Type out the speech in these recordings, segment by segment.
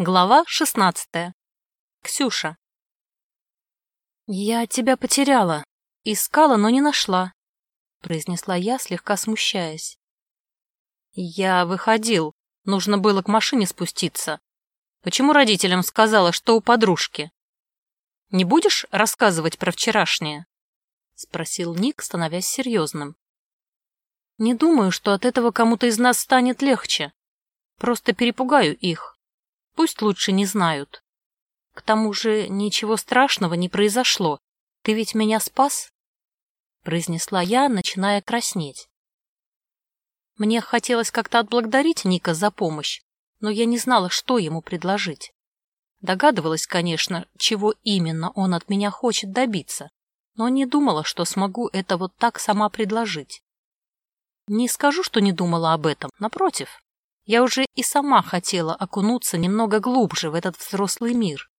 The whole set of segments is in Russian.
Глава 16. Ксюша. «Я тебя потеряла. Искала, но не нашла», — произнесла я, слегка смущаясь. «Я выходил. Нужно было к машине спуститься. Почему родителям сказала, что у подружки? Не будешь рассказывать про вчерашнее?» — спросил Ник, становясь серьезным. «Не думаю, что от этого кому-то из нас станет легче. Просто перепугаю их. Пусть лучше не знают. К тому же ничего страшного не произошло. Ты ведь меня спас? Произнесла я, начиная краснеть. Мне хотелось как-то отблагодарить Ника за помощь, но я не знала, что ему предложить. Догадывалась, конечно, чего именно он от меня хочет добиться, но не думала, что смогу это вот так сама предложить. Не скажу, что не думала об этом, напротив. Я уже и сама хотела окунуться немного глубже в этот взрослый мир.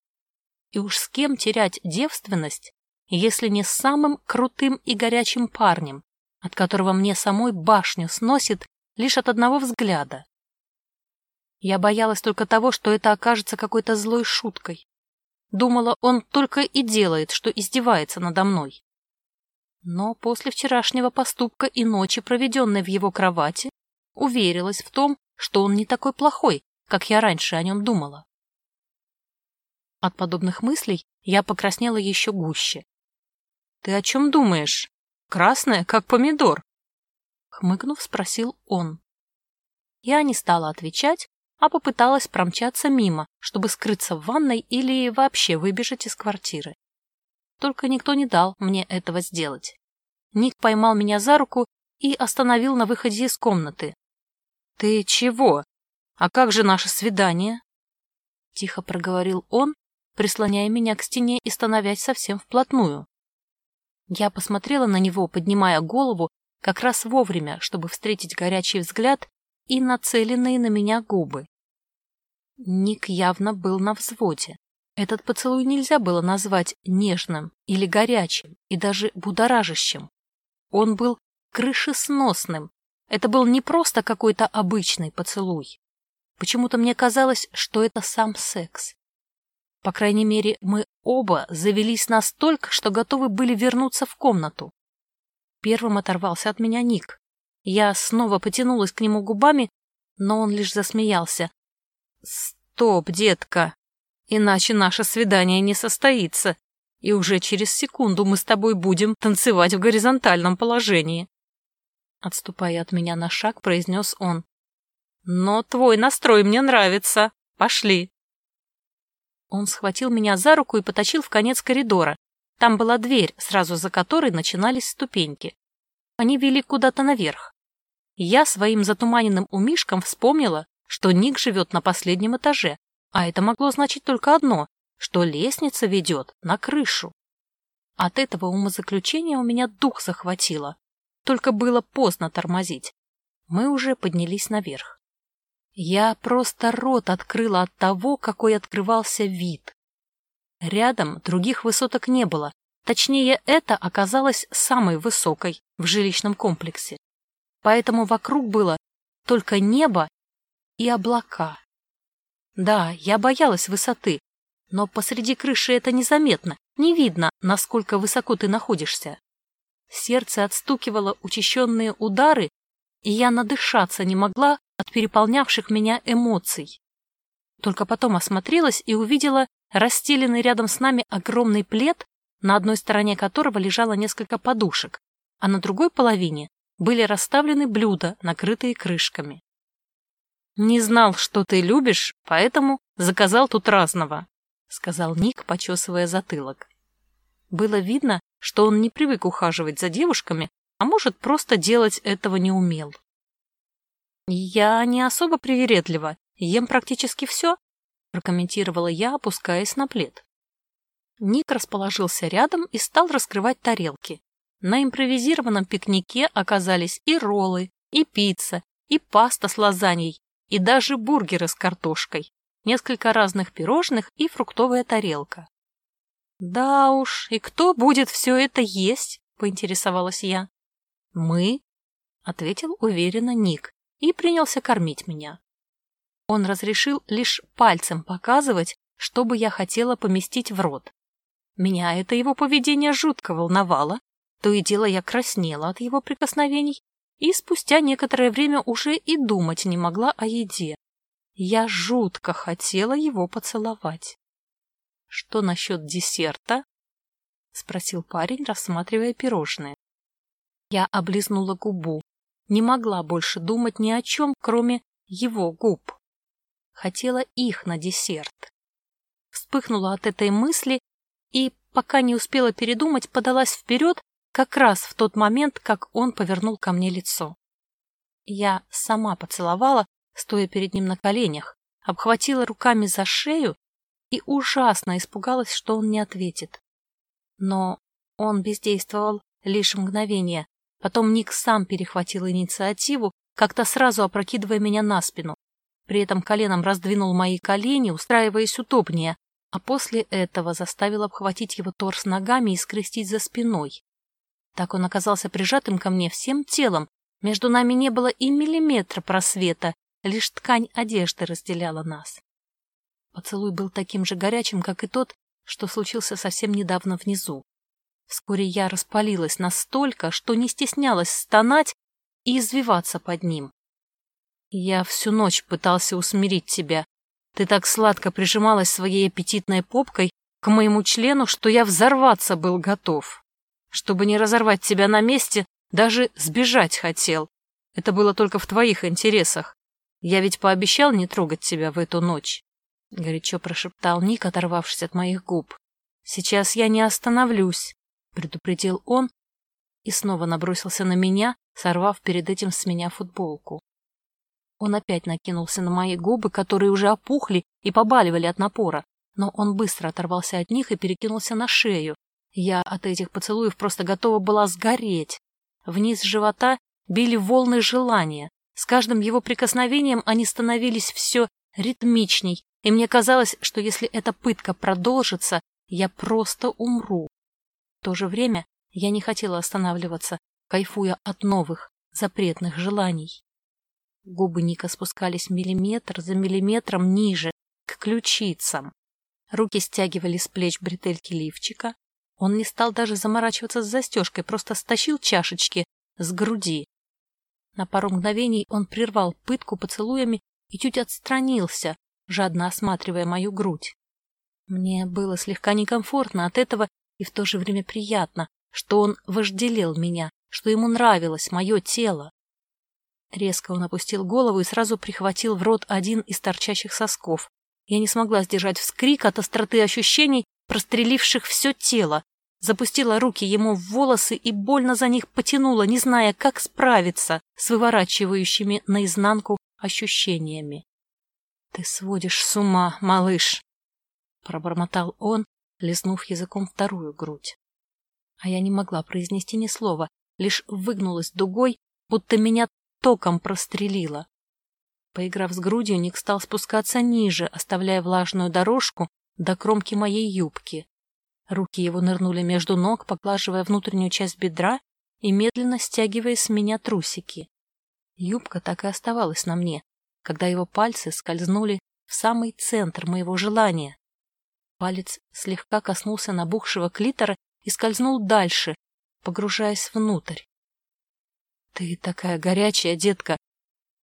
И уж с кем терять девственность, если не с самым крутым и горячим парнем, от которого мне самой башню сносит лишь от одного взгляда. Я боялась только того, что это окажется какой-то злой шуткой. Думала, он только и делает, что издевается надо мной. Но после вчерашнего поступка и ночи, проведенной в его кровати, уверилась в том, что он не такой плохой, как я раньше о нем думала. От подобных мыслей я покраснела еще гуще. — Ты о чем думаешь? Красная, как помидор? Хмыкнув, спросил он. Я не стала отвечать, а попыталась промчаться мимо, чтобы скрыться в ванной или вообще выбежать из квартиры. Только никто не дал мне этого сделать. Ник поймал меня за руку и остановил на выходе из комнаты, «Ты чего? А как же наше свидание?» Тихо проговорил он, прислоняя меня к стене и становясь совсем вплотную. Я посмотрела на него, поднимая голову, как раз вовремя, чтобы встретить горячий взгляд и нацеленные на меня губы. Ник явно был на взводе. Этот поцелуй нельзя было назвать нежным или горячим и даже будоражащим. Он был крышесносным, это был не просто какой-то обычный поцелуй. Почему-то мне казалось, что это сам секс. По крайней мере, мы оба завелись настолько, что готовы были вернуться в комнату. Первым оторвался от меня Ник. Я снова потянулась к нему губами, но он лишь засмеялся. «Стоп, детка, иначе наше свидание не состоится, и уже через секунду мы с тобой будем танцевать в горизонтальном положении». Отступая от меня на шаг, произнес он. «Но твой настрой мне нравится. Пошли!» Он схватил меня за руку и потащил в конец коридора. Там была дверь, сразу за которой начинались ступеньки. Они вели куда-то наверх. Я своим затуманенным умишком вспомнила, что Ник живет на последнем этаже, а это могло значить только одно, что лестница ведет на крышу. От этого умозаключения у меня дух захватило. Только было поздно тормозить. Мы уже поднялись наверх. Я просто рот открыла от того, какой открывался вид. Рядом других высоток не было. Точнее, это оказалось самой высокой в жилищном комплексе. Поэтому вокруг было только небо и облака. Да, я боялась высоты, но посреди крыши это незаметно, не видно, насколько высоко ты находишься. Сердце отстукивало учащенные удары, и я надышаться не могла от переполнявших меня эмоций. Только потом осмотрелась и увидела расстеленный рядом с нами огромный плед, на одной стороне которого лежало несколько подушек, а на другой половине были расставлены блюда, накрытые крышками. «Не знал, что ты любишь, поэтому заказал тут разного», — сказал Ник, почесывая затылок. Было видно, что он не привык ухаживать за девушками, а может, просто делать этого не умел. «Я не особо привередлива, ем практически все», — прокомментировала я, опускаясь на плед. Ник расположился рядом и стал раскрывать тарелки. На импровизированном пикнике оказались и роллы, и пицца, и паста с лазаньей, и даже бургеры с картошкой, несколько разных пирожных и фруктовая тарелка. «Да уж, и кто будет все это есть?» — поинтересовалась я. «Мы», — ответил уверенно Ник и принялся кормить меня. Он разрешил лишь пальцем показывать, что бы я хотела поместить в рот. Меня это его поведение жутко волновало, то и дело я краснела от его прикосновений, и спустя некоторое время уже и думать не могла о еде. Я жутко хотела его поцеловать. — Что насчет десерта? — спросил парень, рассматривая пирожные. Я облизнула губу. Не могла больше думать ни о чем, кроме его губ. Хотела их на десерт. Вспыхнула от этой мысли и, пока не успела передумать, подалась вперед, как раз в тот момент, как он повернул ко мне лицо. Я сама поцеловала, стоя перед ним на коленях, обхватила руками за шею и ужасно испугалась, что он не ответит. Но он бездействовал лишь мгновение. Потом Ник сам перехватил инициативу, как-то сразу опрокидывая меня на спину. При этом коленом раздвинул мои колени, устраиваясь удобнее, а после этого заставил обхватить его торс ногами и скрестить за спиной. Так он оказался прижатым ко мне всем телом, между нами не было и миллиметра просвета, лишь ткань одежды разделяла нас. Поцелуй был таким же горячим, как и тот, что случился совсем недавно внизу. Вскоре я распалилась настолько, что не стеснялась стонать и извиваться под ним. Я всю ночь пытался усмирить тебя. Ты так сладко прижималась своей аппетитной попкой к моему члену, что я взорваться был готов. Чтобы не разорвать тебя на месте, даже сбежать хотел. Это было только в твоих интересах. Я ведь пообещал не трогать тебя в эту ночь. — горячо прошептал Ник, оторвавшись от моих губ. «Сейчас я не остановлюсь», — предупредил он и снова набросился на меня, сорвав перед этим с меня футболку. Он опять накинулся на мои губы, которые уже опухли и побаливали от напора, но он быстро оторвался от них и перекинулся на шею. Я от этих поцелуев просто готова была сгореть. Вниз живота били волны желания. С каждым его прикосновением они становились все ритмичней, и мне казалось, что если эта пытка продолжится, я просто умру. В то же время я не хотела останавливаться, кайфуя от новых, запретных желаний. Губы Ника спускались миллиметр за миллиметром ниже, к ключицам. Руки стягивали с плеч бретельки лифчика. Он не стал даже заморачиваться с застежкой, просто стащил чашечки с груди. На пару мгновений он прервал пытку поцелуями и чуть отстранился, жадно осматривая мою грудь. Мне было слегка некомфортно от этого и в то же время приятно, что он вожделел меня, что ему нравилось мое тело. Резко он опустил голову и сразу прихватил в рот один из торчащих сосков. Я не смогла сдержать вскрик от остроты ощущений, простреливших все тело. Запустила руки ему в волосы и больно за них потянула, не зная, как справиться с выворачивающими наизнанку ощущениями. — Ты сводишь с ума, малыш! — пробормотал он, лизнув языком вторую грудь. А я не могла произнести ни слова, лишь выгнулась дугой, будто меня током прострелило. Поиграв с грудью, Ник стал спускаться ниже, оставляя влажную дорожку до кромки моей юбки. Руки его нырнули между ног, поглаживая внутреннюю часть бедра и медленно стягивая с меня трусики. Юбка так и оставалась на мне, когда его пальцы скользнули в самый центр моего желания. Палец слегка коснулся набухшего клитора и скользнул дальше, погружаясь внутрь. — Ты такая горячая, детка,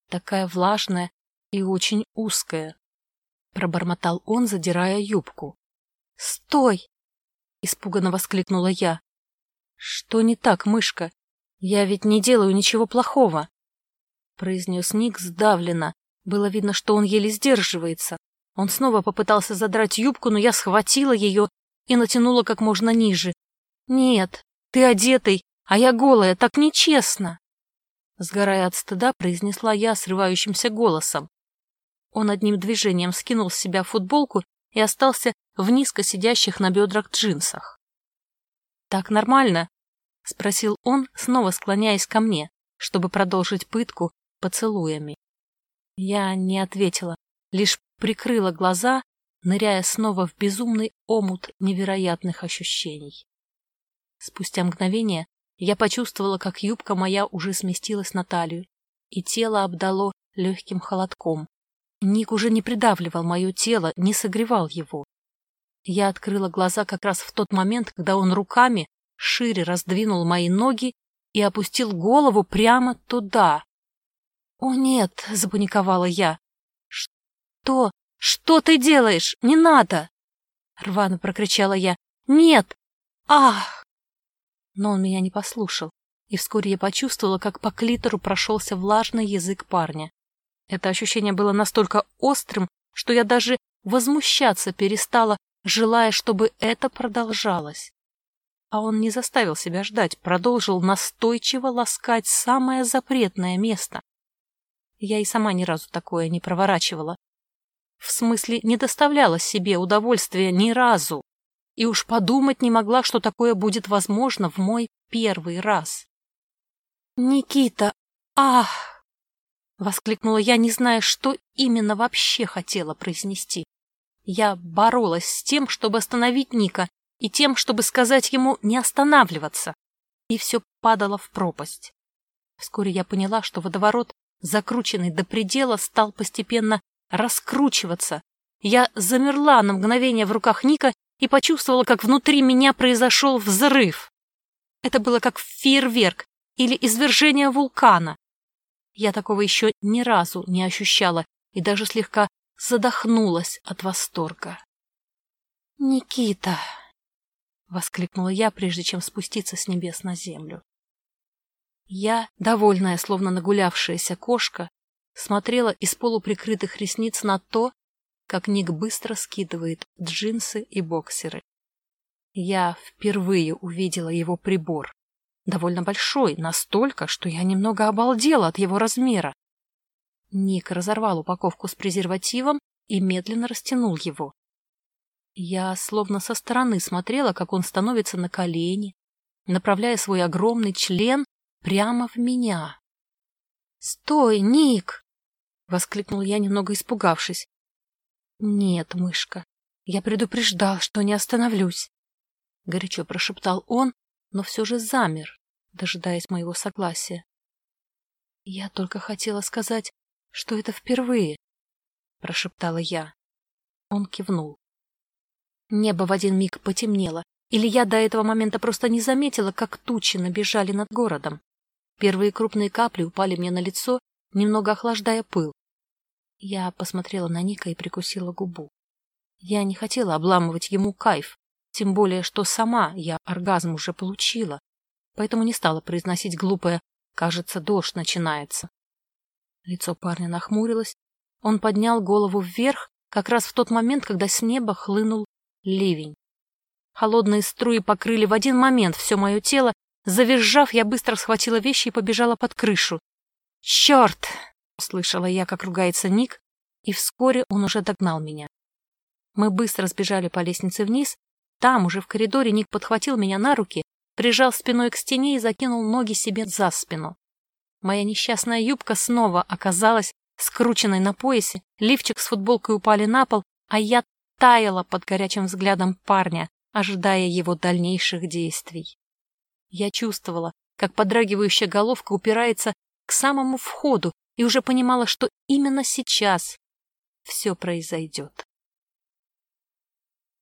такая влажная и очень узкая, — пробормотал он, задирая юбку. — Стой! — испуганно воскликнула я. — Что не так, мышка? Я ведь не делаю ничего плохого, — произнес Ник сдавленно, было видно, что он еле сдерживается. Он снова попытался задрать юбку, но я схватила ее и натянула как можно ниже. «Нет, ты одетый, а я голая, так нечестно!» Сгорая от стыда, произнесла я срывающимся голосом. Он одним движением скинул с себя футболку и остался в низко сидящих на бедрах джинсах. «Так нормально?» — спросил он, снова склоняясь ко мне, чтобы продолжить пытку поцелуями. Я не ответила, лишь прикрыла глаза, ныряя снова в безумный омут невероятных ощущений. Спустя мгновение я почувствовала, как юбка моя уже сместилась на талию, и тело обдало легким холодком. Ник уже не придавливал мое тело, не согревал его. Я открыла глаза как раз в тот момент, когда он руками шире раздвинул мои ноги и опустил голову прямо туда. «О, нет!» — запаниковала я. «Что? Что ты делаешь? Не надо!» Рвано прокричала я. «Нет! Ах!» Но он меня не послушал, и вскоре я почувствовала, как по клитору прошелся влажный язык парня. Это ощущение было настолько острым, что я даже возмущаться перестала, желая, чтобы это продолжалось. А он не заставил себя ждать, продолжил настойчиво ласкать самое запретное место. Я и сама ни разу такое не проворачивала. В смысле, не доставляла себе удовольствия ни разу. И уж подумать не могла, что такое будет возможно в мой первый раз. «Никита! Ах!» — воскликнула я, не зная, что именно вообще хотела произнести. Я боролась с тем, чтобы остановить Ника, и тем, чтобы сказать ему не останавливаться. И все падало в пропасть. Вскоре я поняла, что водоворот, закрученный до предела, стал постепенно раскручиваться. Я замерла на мгновение в руках Ника и почувствовала, как внутри меня произошел взрыв. Это было как фейерверк или извержение вулкана. Я такого еще ни разу не ощущала и даже слегка задохнулась от восторга. «Никита!» — воскликнула я, прежде чем спуститься с небес на землю. Я, довольная, словно нагулявшаяся кошка, смотрела из полуприкрытых ресниц на то, как Ник быстро скидывает джинсы и боксеры. Я впервые увидела его прибор довольно большой, настолько, что я немного обалдела от его размера. Ник разорвал упаковку с презервативом и медленно растянул его. Я словно со стороны смотрела, как он становится на колени, направляя свой огромный член прямо в меня. «Стой, Ник!» — воскликнул я, немного испугавшись. «Нет, мышка, я предупреждал, что не остановлюсь», — горячо прошептал он, но все же замер, дожидаясь моего согласия. «Я только хотела сказать, что это впервые», — прошептала я. Он кивнул. Небо в один миг потемнело, или я до этого момента просто не заметила, как тучи набежали над городом. Первые крупные капли упали мне на лицо, немного охлаждая пыл. Я посмотрела на Ника и прикусила губу. Я не хотела обламывать ему кайф, тем более, что сама я оргазм уже получила, поэтому не стала произносить глупое «кажется, дождь начинается». Лицо парня нахмурилось, он поднял голову вверх как раз в тот момент, когда с неба хлынул ливень. Холодные струи покрыли в один момент все мое тело, завизжав, я быстро схватила вещи и побежала под крышу. «Черт!» — услышала я, как ругается Ник, и вскоре он уже догнал меня. Мы быстро сбежали по лестнице вниз, там, уже в коридоре, Ник подхватил меня на руки, прижал спиной к стене и закинул ноги себе за спину. Моя несчастная юбка снова оказалась скрученной на поясе, лифчик с футболкой упали на пол, а я таяла под горячим взглядом парня, ожидая его дальнейших действий. Я чувствовала, как подрагивающая головка упирается к самому входу и уже понимала, что именно сейчас все произойдет.